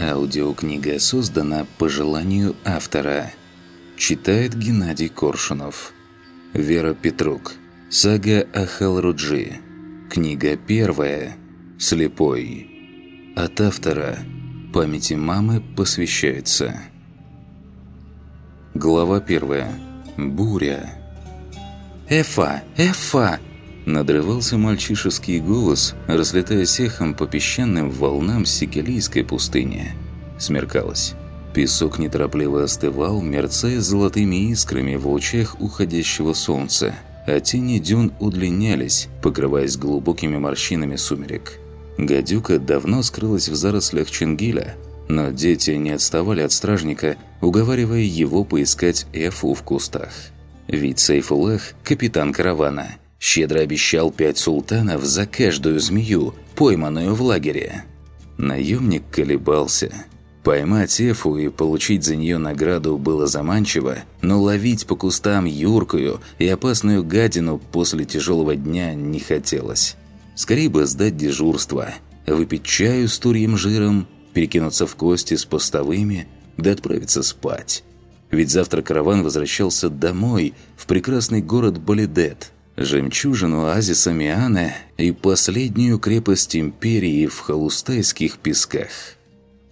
Аудиокнига создана по желанию автора. Читает Геннадий Коршунов. Вера Петрук. Сага о Халруджи. Книга первая. Слепой. От автора. Памяти мамы посвящается. Глава первая. Буря. «Эфа! Эфа!» Надрывался мальчишеский голос, разлетаясь эхом по песчаным волнам Сикилийской пустыни. Смеркалось. Песок неторопливо остывал, мерцая золотыми искрами в лучах уходящего солнца, а тени дюн удлинялись, покрываясь глубокими морщинами сумерек. Гадюка давно скрылась в зарослях Чингиля, но дети не отставали от стражника, уговаривая его поискать Эфу в кустах. Ведь Сейфулах – капитан каравана – Щедро обещал пять султанов за каждую змею, пойманную в лагере. Наемник колебался. Поймать Эфу и получить за нее награду было заманчиво, но ловить по кустам юркую и опасную гадину после тяжелого дня не хотелось. Скорее бы сдать дежурство, выпить чаю с турьем жиром, перекинуться в кости с постовыми, да отправиться спать. Ведь завтра караван возвращался домой, в прекрасный город Балидет – жемчужину оазиса Мианы и последнюю крепость империи в холустайских песках.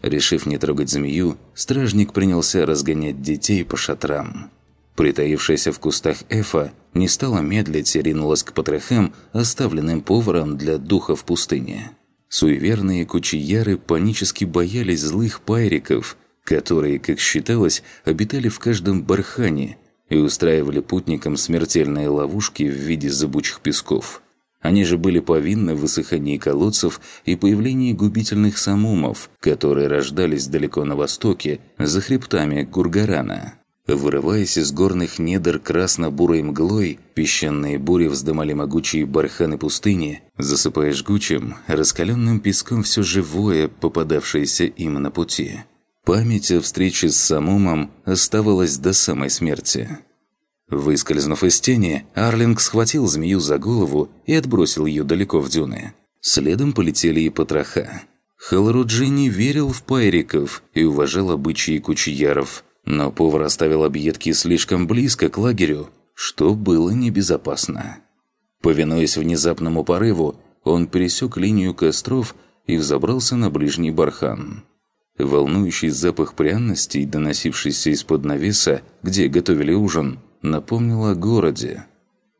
Решив не трогать змею, стражник принялся разгонять детей по шатрам. Притаившаяся в кустах Эфа не стала медлить и ринулась к потрохам, оставленным поваром для духа в пустыне. Суеверные кучияры панически боялись злых пайриков, которые, как считалось, обитали в каждом бархане – и устраивали путникам смертельные ловушки в виде зыбучих песков. Они же были повинны в высыхании колодцев и появлении губительных самумов, которые рождались далеко на востоке, за хребтами Гургарана. Вырываясь из горных недр красно-бурой мглой, песчаные бури вздымали могучие барханы пустыни, засыпая жгучим, раскаленным песком все живое, попадавшееся им на пути. Память о встрече с Самумом оставалась до самой смерти. Выскользнув из тени, Арлинг схватил змею за голову и отбросил ее далеко в дюны. Следом полетели и потроха. Халруджи не верил в пайриков и уважал обычаи кучияров, но повар оставил объедки слишком близко к лагерю, что было небезопасно. Повинуясь внезапному порыву, он пересек линию костров и взобрался на ближний бархан. Волнующий запах пряностей, доносившийся из-под навеса, где готовили ужин, напомнил о городе.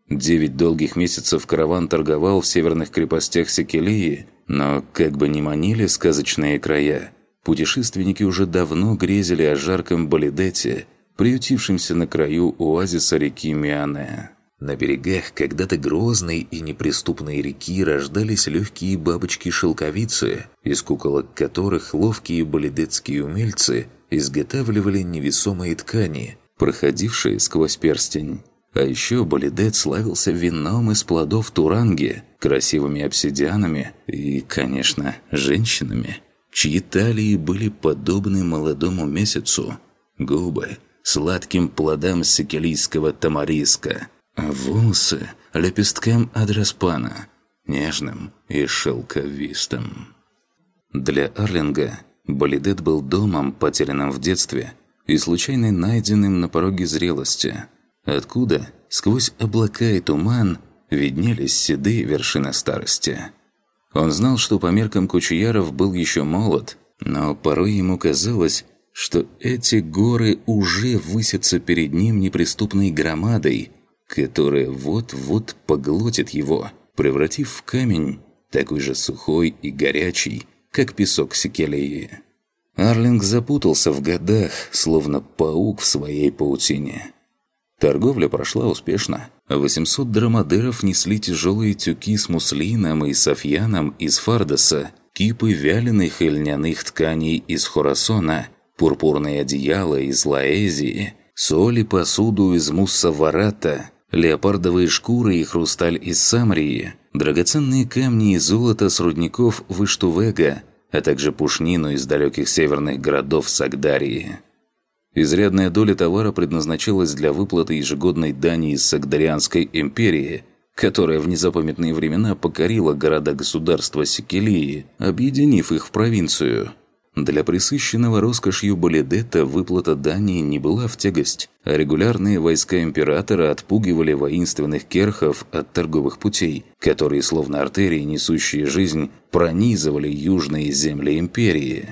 Девять долгих месяцев караван торговал в северных крепостях Секелии, но, как бы ни манили сказочные края, путешественники уже давно грезили о жарком Балидете, приютившемся на краю оазиса реки Миане. На берегах когда-то грозной и неприступной реки рождались легкие бабочки-шелковицы, из куколок которых ловкие болидетские умельцы изготавливали невесомые ткани, проходившие сквозь перстень. А еще Болидет славился вином из плодов туранги, красивыми обсидианами и, конечно, женщинами, чьи талии были подобны молодому месяцу, губы – сладким плодам сикилийского тамариска – а волосы лепесткам адраспана, нежным и шелковистым. Для Арлинга Болидет был домом, потерянным в детстве и случайно найденным на пороге зрелости, откуда сквозь облака и туман виднелись седые вершины старости. Он знал, что по меркам Кучуяров был еще молод, но порой ему казалось, что эти горы уже высятся перед ним неприступной громадой, которая вот-вот поглотит его, превратив в камень, такой же сухой и горячий, как песок Секелеи. Арлинг запутался в годах, словно паук в своей паутине. Торговля прошла успешно. 800 драмадеров несли тяжелые тюки с муслином и софьяном из Фардоса, кипы вяленых и льняных тканей из Хорасона, пурпурные одеяла из Лаэзии, соль и посуду из Муссаварата, леопардовые шкуры и хрусталь из Самрии, драгоценные камни и золото с рудников Выштувега, а также пушнину из далеких северных городов Сагдарии. Изрядная доля товара предназначалась для выплаты ежегодной дани из Сагдарианской империи, которая в незапамятные времена покорила города-государства Секелии, объединив их в провинцию. Для присыщенного роскошью Балидета выплата дани не была в тягость, а регулярные войска императора отпугивали воинственных керхов от торговых путей, которые, словно артерии, несущие жизнь, пронизывали южные земли империи.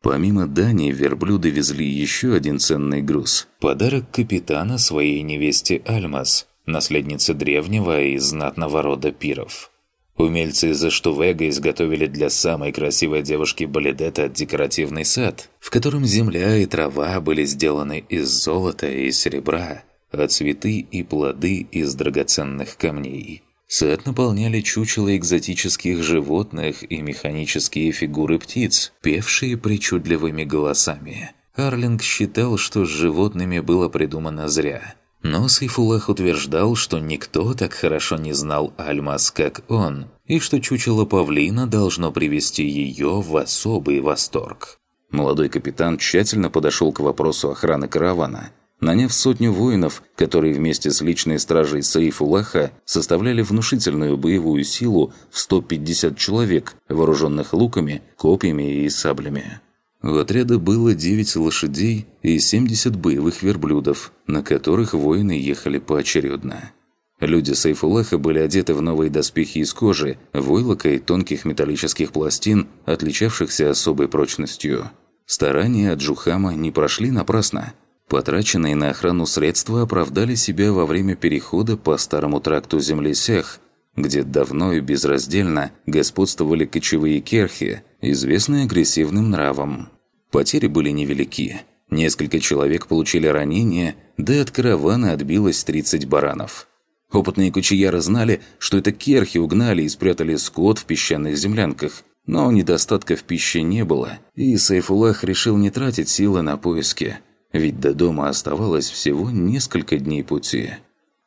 Помимо дани, верблюды везли еще один ценный груз – подарок капитана своей невесте Альмас, наследнице древнего и знатного рода пиров. Умельцы из Эштувега изготовили для самой красивой девушки Балидета декоративный сад, в котором земля и трава были сделаны из золота и серебра, а цветы и плоды из драгоценных камней. Сад наполняли чучела экзотических животных и механические фигуры птиц, певшие причудливыми голосами. Арлинг считал, что с животными было придумано зря – но Сайфулах утверждал, что никто так хорошо не знал Альмас, как он, и что чучело павлина должно привести ее в особый восторг. Молодой капитан тщательно подошел к вопросу охраны каравана, наняв сотню воинов, которые вместе с личной стражей Саифулаха составляли внушительную боевую силу в 150 человек, вооруженных луками, копьями и саблями. У отряда было 9 лошадей и 70 боевых верблюдов, на которых воины ехали поочередно. Люди Сайфулаха были одеты в новые доспехи из кожи, войлока и тонких металлических пластин, отличавшихся особой прочностью. Старания Джухама не прошли напрасно. Потраченные на охрану средства оправдали себя во время перехода по старому тракту земли Сех, где давно и безраздельно господствовали кочевые керхи, известные агрессивным нравом. Потери были невелики. Несколько человек получили ранения, да от каравана отбилось 30 баранов. Опытные кучияры знали, что это керхи угнали и спрятали скот в песчаных землянках, но недостатка в пище не было, и Сайфулах решил не тратить силы на поиски, ведь до дома оставалось всего несколько дней пути.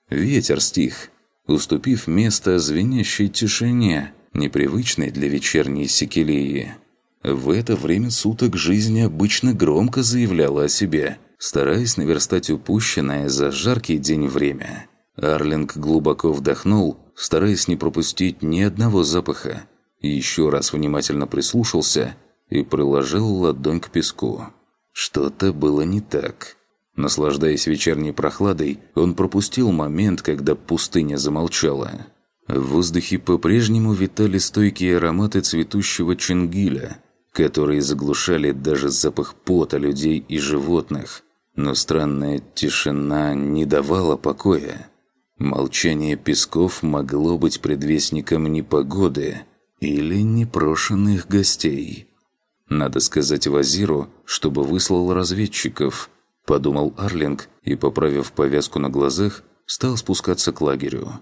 Ветер стих, уступив место звенящей тишине, непривычной для вечерней Секелии. В это время суток жизнь обычно громко заявляла о себе, стараясь наверстать упущенное за жаркий день время. Арлинг глубоко вдохнул, стараясь не пропустить ни одного запаха, еще раз внимательно прислушался и приложил ладонь к песку. Что-то было не так. Наслаждаясь вечерней прохладой, он пропустил момент, когда пустыня замолчала. В воздухе по-прежнему витали стойкие ароматы цветущего чингиля, которые заглушали даже запах пота людей и животных. Но странная тишина не давала покоя. Молчание песков могло быть предвестником непогоды или непрошенных гостей. «Надо сказать Вазиру, чтобы выслал разведчиков», – подумал Арлинг и, поправив повязку на глазах, стал спускаться к лагерю.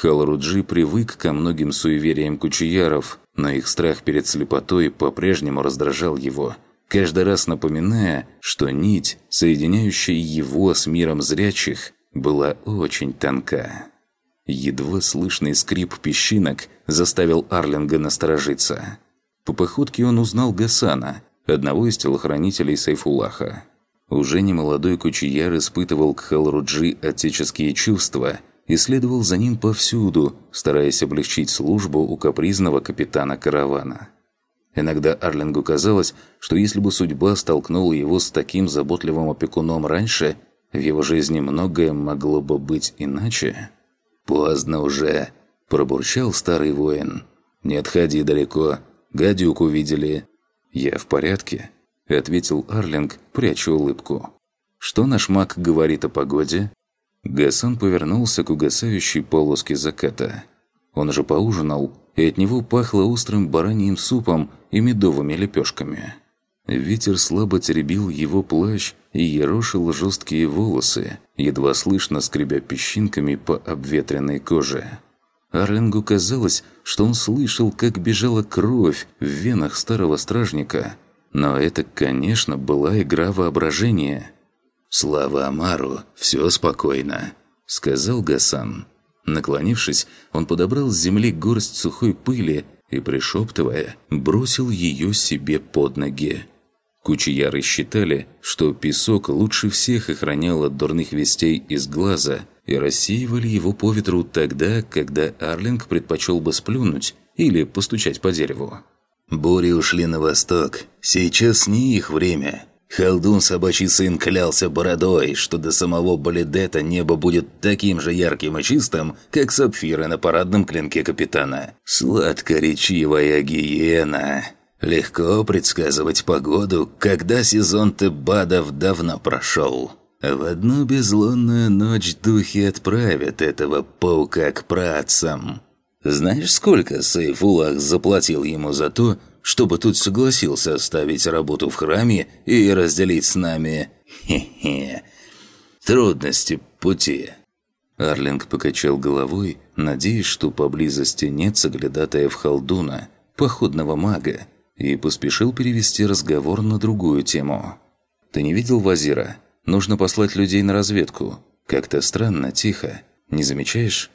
Халруджи привык ко многим суевериям кучияров, но их страх перед слепотой по-прежнему раздражал его, каждый раз напоминая, что нить, соединяющая его с миром зрячих, была очень тонка. Едва слышный скрип песчинок заставил Арлинга насторожиться. По походке он узнал Гасана, одного из телохранителей Сайфулаха. Уже немолодой кучияр испытывал к Халруджи отеческие чувства – и следовал за ним повсюду, стараясь облегчить службу у капризного капитана каравана. Иногда Арлингу казалось, что если бы судьба столкнула его с таким заботливым опекуном раньше, в его жизни многое могло бы быть иначе. «Поздно уже», – пробурчал старый воин. «Не отходи далеко. Гадюк увидели». «Я в порядке», – ответил Арлинг, пряча улыбку. «Что наш маг говорит о погоде?» Гасан повернулся к угасающей полоске заката. Он же поужинал, и от него пахло острым бараньим супом и медовыми лепешками. Ветер слабо теребил его плащ и ерошил жесткие волосы, едва слышно скребя песчинками по обветренной коже. Арлингу казалось, что он слышал, как бежала кровь в венах старого стражника. Но это, конечно, была игра воображения – «Слава Амару, все спокойно», — сказал Гасан. Наклонившись, он подобрал с земли горсть сухой пыли и, пришептывая, бросил ее себе под ноги. Кучияры считали, что песок лучше всех охранял от дурных вестей из глаза и рассеивали его по ветру тогда, когда Арлинг предпочел бы сплюнуть или постучать по дереву. Бури ушли на восток. Сейчас не их время. Халдун собачий сын клялся бородой, что до самого Балидета небо будет таким же ярким и чистым, как сапфиры на парадном клинке капитана. Сладко-речивая гиена. Легко предсказывать погоду, когда сезон Тебадов давно прошел. В одну безлунную ночь духи отправят этого паука к працам. Знаешь, сколько Сейфулах заплатил ему за то, чтобы тут согласился оставить работу в храме и разделить с нами... Хе-хе... Трудности пути. Арлинг покачал головой, надеясь, что поблизости нет соглядатая в Халдуна, походного мага, и поспешил перевести разговор на другую тему. «Ты не видел Вазира? Нужно послать людей на разведку. Как-то странно, тихо. Не замечаешь?»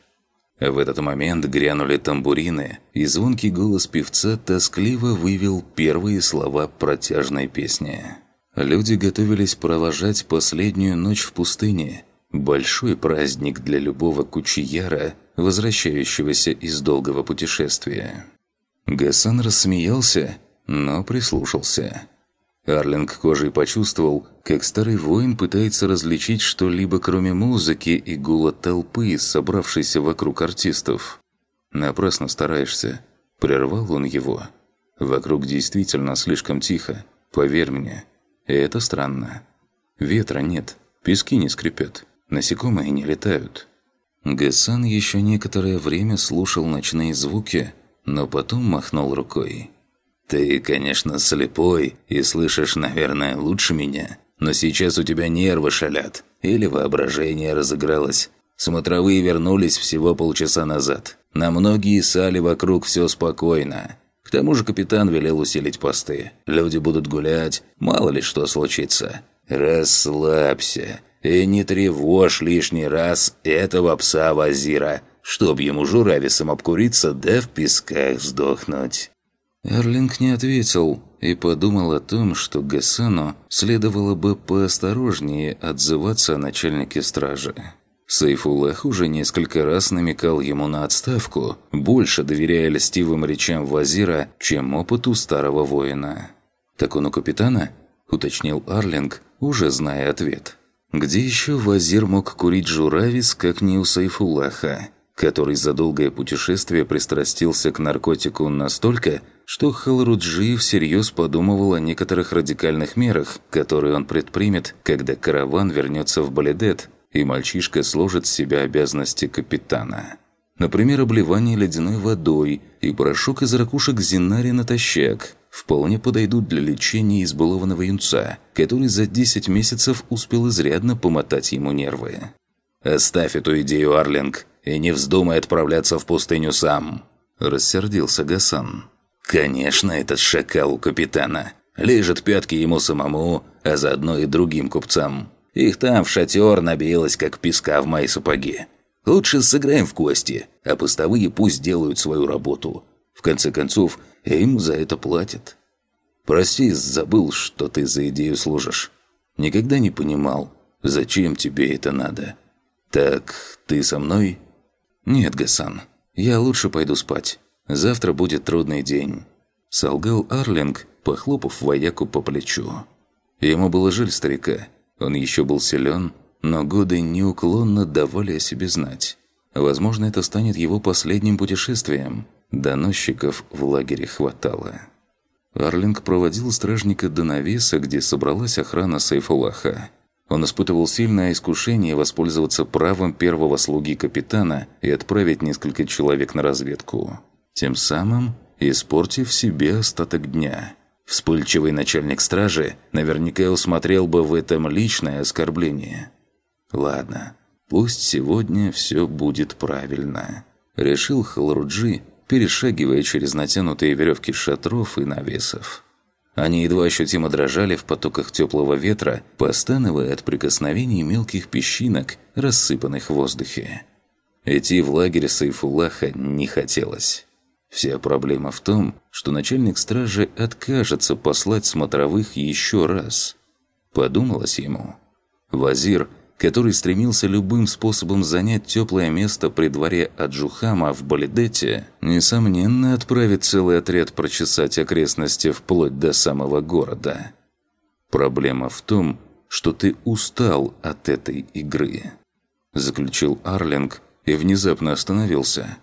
В этот момент грянули тамбурины, и звонкий голос певца тоскливо вывел первые слова протяжной песни. Люди готовились провожать последнюю ночь в пустыне. Большой праздник для любого кучияра, возвращающегося из долгого путешествия. Гасан рассмеялся, но прислушался. Арлинг кожей почувствовал, как старый воин пытается различить что-либо кроме музыки и гула толпы, собравшейся вокруг артистов. «Напрасно стараешься», – прервал он его. «Вокруг действительно слишком тихо, поверь мне. И это странно. Ветра нет, пески не скрипят, насекомые не летают». Гасан еще некоторое время слушал ночные звуки, но потом махнул рукой. «Ты, конечно, слепой и слышишь, наверное, лучше меня, но сейчас у тебя нервы шалят или воображение разыгралось. Смотровые вернулись всего полчаса назад. На многие сали вокруг все спокойно. К тому же капитан велел усилить посты. Люди будут гулять, мало ли что случится. Расслабься и не тревожь лишний раз этого пса-вазира, чтоб ему журависом обкуриться да в песках сдохнуть». Эрлинг не ответил и подумал о том, что Гасану следовало бы поосторожнее отзываться о начальнике стражи. Сайфуллах уже несколько раз намекал ему на отставку, больше доверяя льстивым речам Вазира, чем опыту старого воина. «Так он у капитана?» – уточнил Арлинг, уже зная ответ. Где еще Вазир мог курить журавис, как не у Сайфуллаха, который за долгое путешествие пристрастился к наркотику настолько, что Халруджи всерьез подумывал о некоторых радикальных мерах, которые он предпримет, когда караван вернется в Баледет, и мальчишка сложит с себя обязанности капитана. Например, обливание ледяной водой и порошок из ракушек Зинари натощак вполне подойдут для лечения избалованного юнца, который за 10 месяцев успел изрядно помотать ему нервы. «Оставь эту идею, Арлинг, и не вздумай отправляться в пустыню сам», – рассердился Гасан. Конечно, этот шакал у капитана. Лежат пятки ему самому, а заодно и другим купцам. Их там в шатер набилось, как песка в мои сапоги. Лучше сыграем в кости, а постовые пусть делают свою работу. В конце концов, им за это платят. Прости, забыл, что ты за идею служишь. Никогда не понимал, зачем тебе это надо. Так, ты со мной? Нет, Гасан, я лучше пойду спать. Завтра будет трудный день», – солгал Арлинг, похлопав вояку по плечу. Ему было жаль старика. Он еще был силен, но годы неуклонно давали о себе знать. Возможно, это станет его последним путешествием. Доносчиков в лагере хватало. Арлинг проводил стражника до навеса, где собралась охрана Сайфулаха. Он испытывал сильное искушение воспользоваться правом первого слуги капитана и отправить несколько человек на разведку тем самым испортив себе остаток дня. Вспыльчивый начальник стражи наверняка усмотрел бы в этом личное оскорбление. «Ладно, пусть сегодня все будет правильно», – решил Халруджи, перешагивая через натянутые веревки шатров и навесов. Они едва ощутимо дрожали в потоках теплого ветра, постановая от прикосновений мелких песчинок, рассыпанных в воздухе. Идти в лагерь Сайфулаха не хотелось. Вся проблема в том, что начальник стражи откажется послать смотровых еще раз. Подумалось ему. Вазир, который стремился любым способом занять теплое место при дворе Аджухама в Балидете, несомненно отправит целый отряд прочесать окрестности вплоть до самого города. Проблема в том, что ты устал от этой игры. Заключил Арлинг и внезапно остановился.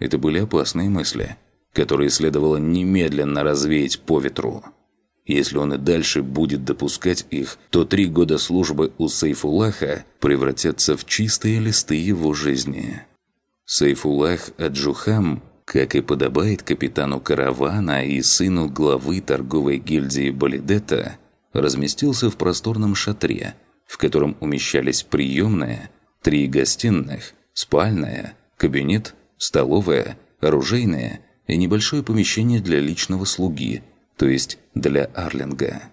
Это были опасные мысли, которые следовало немедленно развеять по ветру. Если он и дальше будет допускать их, то три года службы у Сейфулаха превратятся в чистые листы его жизни. Сейфулах Аджухам, как и подобает капитану каравана и сыну главы торговой гильдии Балидета, разместился в просторном шатре, в котором умещались приемная, три гостиных, спальная, кабинет, столовая, оружейная и небольшое помещение для личного слуги – то есть для Арлинга.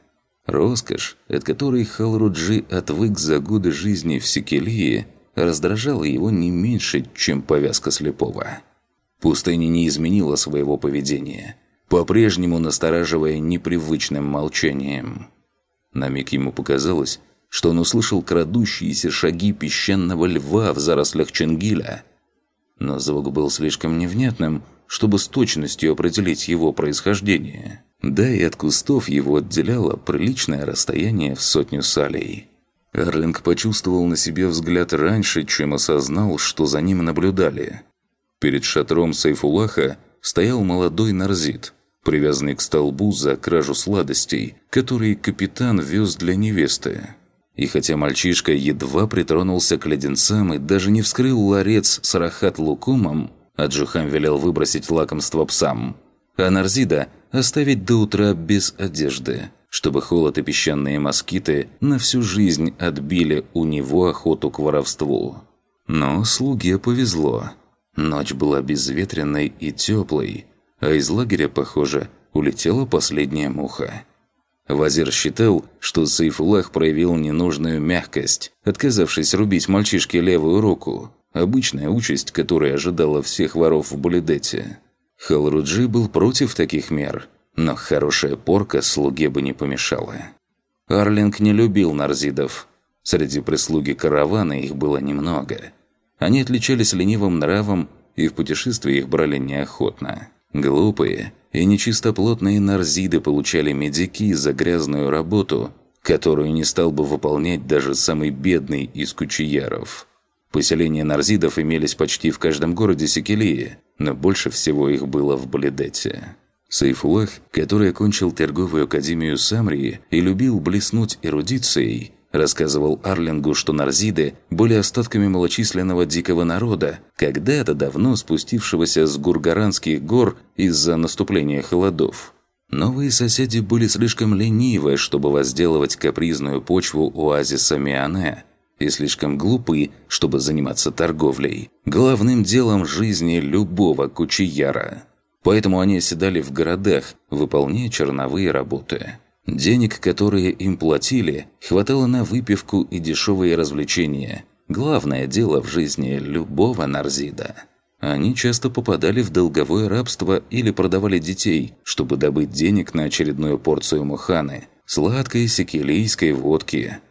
Роскошь, от которой Халруджи отвык за годы жизни в Секелии, раздражала его не меньше, чем повязка слепого. Пустыня не изменила своего поведения, по-прежнему настораживая непривычным молчанием. На миг ему показалось, что он услышал крадущиеся шаги песчаного льва в зарослях Ченгиля. Но звук был слишком невнятным, чтобы с точностью определить его происхождение. Да и от кустов его отделяло приличное расстояние в сотню салей. Арлинг почувствовал на себе взгляд раньше, чем осознал, что за ним наблюдали. Перед шатром Сайфулаха стоял молодой нарзит, привязанный к столбу за кражу сладостей, которые капитан вез для невесты. И хотя мальчишка едва притронулся к леденцам и даже не вскрыл ларец с рахат лукумом, Аджухам велел выбросить лакомство псам – а Нарзида оставить до утра без одежды, чтобы холод и песчаные москиты на всю жизнь отбили у него охоту к воровству. Но слуге повезло. Ночь была безветренной и теплой, а из лагеря, похоже, улетела последняя муха. Вазир считал, что Сейфулах проявил ненужную мягкость, отказавшись рубить мальчишке левую руку. Обычная участь, которая ожидала всех воров в Булидете. Халруджи был против таких мер, но хорошая порка слуге бы не помешала. Арлинг не любил нарзидов. Среди прислуги каравана их было немного. Они отличались ленивым нравом и в путешествии их брали неохотно. Глупые и нечистоплотные нарзиды получали медики за грязную работу, которую не стал бы выполнять даже самый бедный из кучияров. Поселения нарзидов имелись почти в каждом городе Секелии, но больше всего их было в Бледете. Сайфулах, который окончил торговую академию Самрии и любил блеснуть эрудицией, рассказывал Арлингу, что нарзиды были остатками малочисленного дикого народа, когда-то давно спустившегося с Гургаранских гор из-за наступления холодов. Новые соседи были слишком ленивы, чтобы возделывать капризную почву оазиса Миане, и слишком глупы, чтобы заниматься торговлей, главным делом жизни любого кучияра. Поэтому они оседали в городах, выполняя черновые работы. Денег, которые им платили, хватало на выпивку и дешевые развлечения. Главное дело в жизни любого нарзида. Они часто попадали в долговое рабство или продавали детей, чтобы добыть денег на очередную порцию муханы, сладкой сикилийской водки –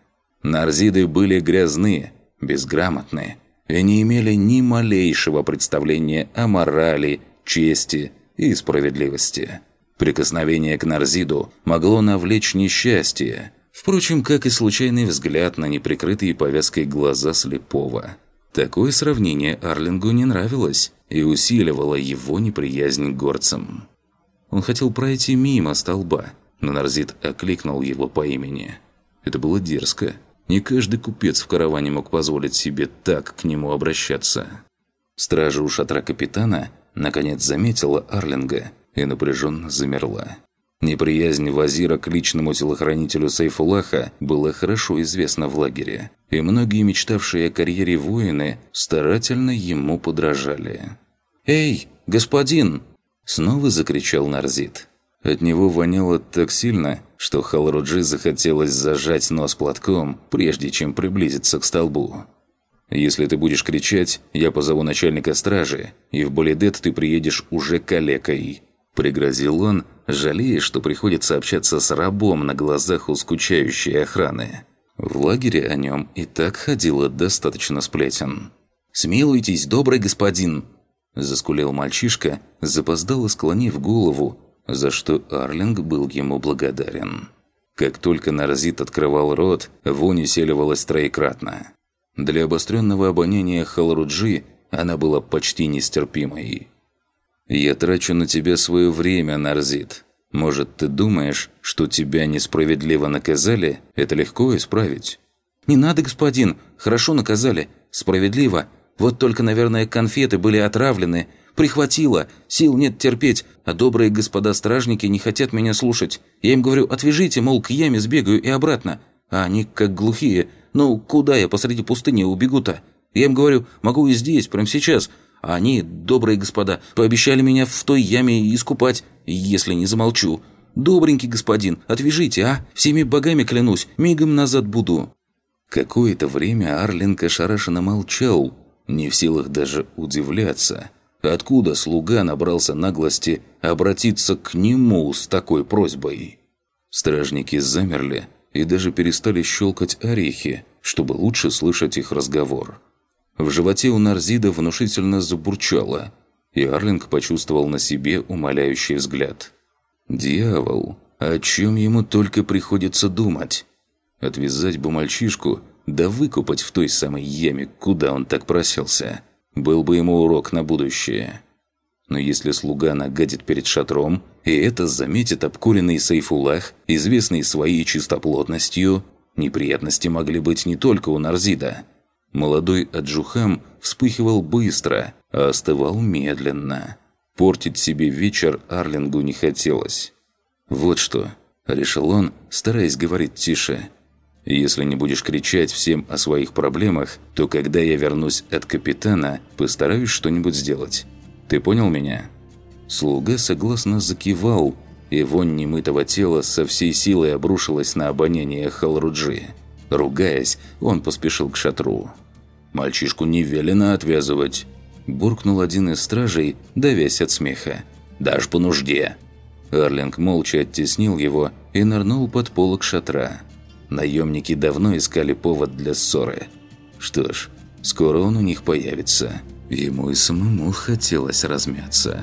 Нарзиды были грязны, безграмотны и не имели ни малейшего представления о морали, чести и справедливости. Прикосновение к Нарзиду могло навлечь несчастье, впрочем, как и случайный взгляд на неприкрытые повязкой глаза слепого. Такое сравнение Арлингу не нравилось и усиливало его неприязнь к горцам. Он хотел пройти мимо столба, но Нарзид окликнул его по имени. Это было дерзко. Не каждый купец в караване мог позволить себе так к нему обращаться. Стража у шатра капитана наконец заметила Арлинга и напряженно замерла. Неприязнь Вазира к личному телохранителю Сайфулаха была хорошо известна в лагере, и многие мечтавшие о карьере воины старательно ему подражали. «Эй, господин!» – снова закричал Нарзит. От него воняло так сильно, что Халруджи захотелось зажать нос платком, прежде чем приблизиться к столбу. «Если ты будешь кричать, я позову начальника стражи, и в Болидет ты приедешь уже калекой», – пригрозил он, жалея, что приходится общаться с рабом на глазах у скучающей охраны. В лагере о нем и так ходило достаточно сплетен. «Смилуйтесь, добрый господин!» Заскулил мальчишка, запоздало склонив голову, за что Арлинг был ему благодарен. Как только Нарзит открывал рот, вонь усиливалась троекратно. Для обостренного обоняния Халруджи она была почти нестерпимой. «Я трачу на тебя свое время, Нарзит. Может, ты думаешь, что тебя несправедливо наказали? Это легко исправить?» «Не надо, господин. Хорошо наказали. Справедливо. Вот только, наверное, конфеты были отравлены. Прихватило. Сил нет терпеть. А добрые господа стражники не хотят меня слушать. Я им говорю, отвяжите, мол, к яме сбегаю и обратно. А они как глухие. Ну, куда я посреди пустыни убегу-то? Я им говорю, могу и здесь, прямо сейчас. А они, добрые господа, пообещали меня в той яме искупать, если не замолчу. Добренький господин, отвяжите, а? Всеми богами клянусь, мигом назад буду». Какое-то время Арлинг ошарашенно молчал, не в силах даже удивляться. Откуда слуга набрался наглости обратиться к нему с такой просьбой? Стражники замерли и даже перестали щелкать орехи, чтобы лучше слышать их разговор. В животе у Нарзида внушительно забурчало, и Арлинг почувствовал на себе умоляющий взгляд. «Дьявол, о чем ему только приходится думать? Отвязать бы мальчишку да выкупать в той самой яме, куда он так просился. Был бы ему урок на будущее. Но если слуга нагадит перед шатром, и это заметит обкуренный Сайфулах, известный своей чистоплотностью, неприятности могли быть не только у Нарзида. Молодой Аджухам вспыхивал быстро, а остывал медленно. Портить себе вечер Арлингу не хотелось. «Вот что», – решил он, стараясь говорить тише – если не будешь кричать всем о своих проблемах, то когда я вернусь от капитана, постараюсь что-нибудь сделать. Ты понял меня?» Слуга согласно закивал, и вонь немытого тела со всей силой обрушилась на обоняние Халруджи. Ругаясь, он поспешил к шатру. «Мальчишку не велено отвязывать», – буркнул один из стражей, давясь от смеха. «Дашь по нужде». Арлинг молча оттеснил его и нырнул под полок шатра. Наемники давно искали повод для ссоры. Что ж, скоро он у них появится. Ему и самому хотелось размяться.